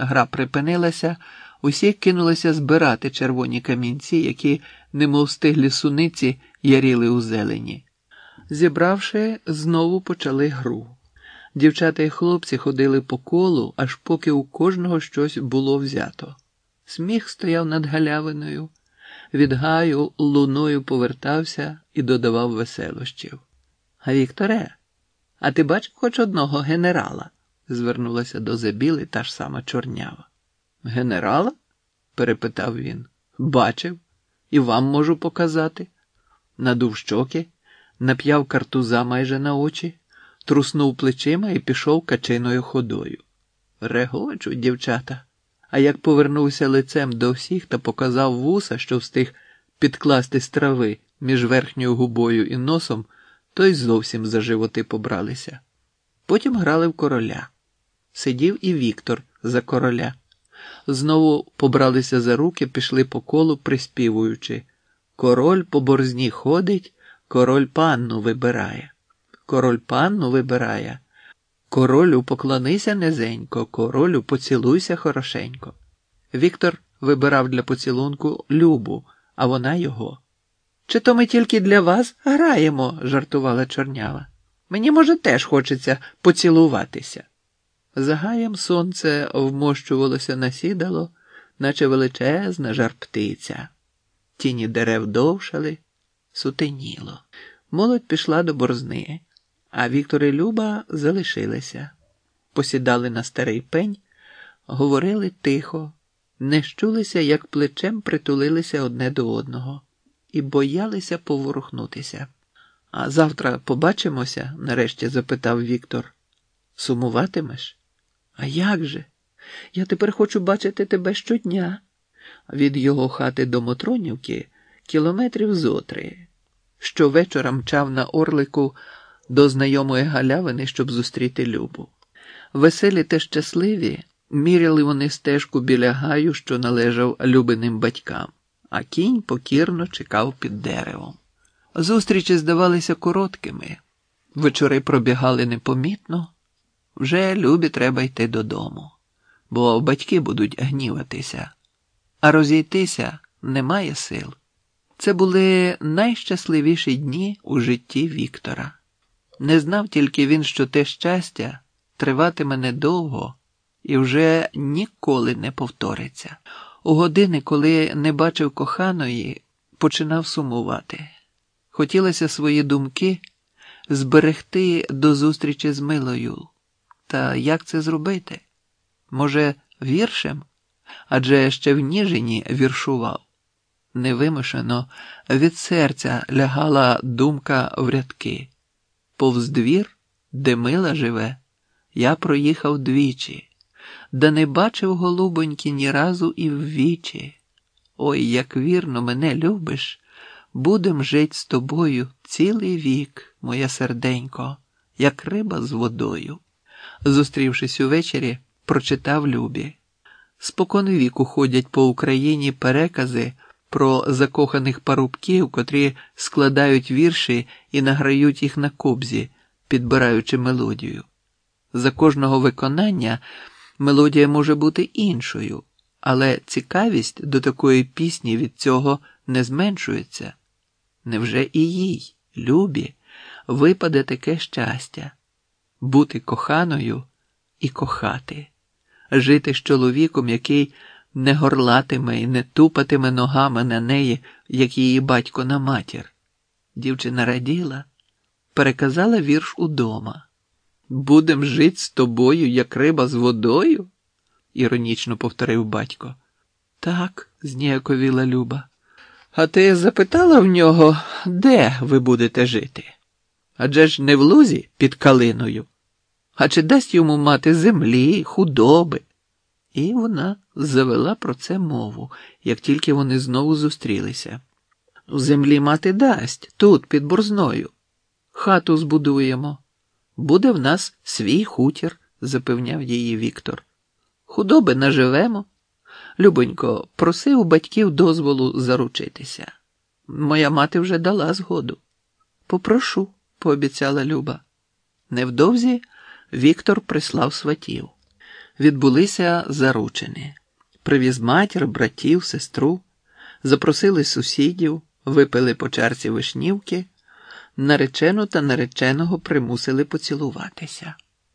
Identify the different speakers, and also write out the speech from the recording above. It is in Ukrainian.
Speaker 1: Гра припинилася, усі кинулися збирати червоні камінці, які, немов стиглі суниці, яріли у зелені. Зібравши, знову почали гру. Дівчата і хлопці ходили по колу, аж поки у кожного щось було взято. Сміх стояв над галявиною, від гаю луною повертався і додавав веселощів. А Вікторе, а ти бачив хоч одного генерала? Звернулася до Забіли та ж сама чорнява. Генерала? перепитав він. Бачив, і вам можу показати. Надув щоки, нап'яв картуза майже на очі, труснув плечима і пішов качиною ходою. Регочу, дівчата. А як повернувся лицем до всіх та показав вуса, що встиг підкласти з трави між верхньою губою і носом, то й зовсім за животи побралися. Потім грали в короля. Сидів і Віктор за короля. Знову побралися за руки, пішли по колу, приспівуючи Король по борзні ходить, король панну вибирає. Король панну вибирає. Королю поклонися низенько, королю поцілуйся хорошенько. Віктор вибирав для поцілунку Любу, а вона його. Чи то ми тільки для вас граємо, жартувала чорнява. Мені, може, теж хочеться поцілуватися. За гаєм сонце вмощувалося на сідало, наче величезна жар птиця. Тіні дерев довшали, сутеніло. Молодь пішла до борзни, а Віктор і Люба залишилися. Посідали на старий пень, говорили тихо, не щулися, як плечем притулилися одне до одного, і боялися поворухнутися. А завтра побачимося? нарешті запитав Віктор. Сумуватимеш? А як же? Я тепер хочу бачити тебе щодня. Від його хати до Мотронівки кілометрів зотри. Щовечора мчав на орлику до знайомої галявини, щоб зустріти Любу. Веселі та щасливі міряли вони стежку біля гаю, що належав любиним батькам, а кінь покірно чекав під деревом. Зустрічі здавалися короткими, вечори пробігали непомітно. Вже любі треба йти додому, бо батьки будуть гніватися, а розійтися немає сил. Це були найщасливіші дні у житті Віктора. Не знав тільки він, що те щастя триватиме недовго і вже ніколи не повториться. У години, коли не бачив коханої, починав сумувати. Хотілося свої думки зберегти до зустрічі з милою. Та як це зробити? Може, віршем? Адже ще в Ніжині віршував. Невимушено від серця лягала думка в рядки. Повз двір, де мила живе, я проїхав двічі, да не бачив голубоньки ні разу і в вічі. Ой, як вірно мене любиш, будем жить з тобою цілий вік, моє серденько, як риба з водою. Зустрівшись увечері, прочитав Любі. Спокон віку ходять по Україні перекази про закоханих парубків, котрі складають вірші і награють їх на кобзі, підбираючи мелодію. За кожного виконання мелодія може бути іншою, але цікавість до такої пісні від цього не зменшується. Невже і їй, Любі, випаде таке щастя? Бути коханою і кохати, жити з чоловіком, який не горлатиме і не тупатиме ногами на неї, як її батько на матір. Дівчина раділа, переказала вірш удома. Будем жить з тобою, як риба з водою? іронічно повторив батько. Так, зніяковіла Люба. А ти запитала в нього, де ви будете жити? Адже ж не в лузі під калиною, а чи дасть йому мати землі, худоби? І вона завела про це мову, як тільки вони знову зустрілися. Землі мати дасть тут, під борзною. Хату збудуємо. Буде в нас свій хутір, запевняв її Віктор. Худоби наживемо. Любонько, проси у батьків дозволу заручитися. Моя мати вже дала згоду. Попрошу пообіцяла Люба. Невдовзі Віктор прислав сватів. відбулися заручені, Привіз матір, братів, сестру, запросили сусідів, випили по чарці вишнівки, наречену та нареченого примусили поцілуватися.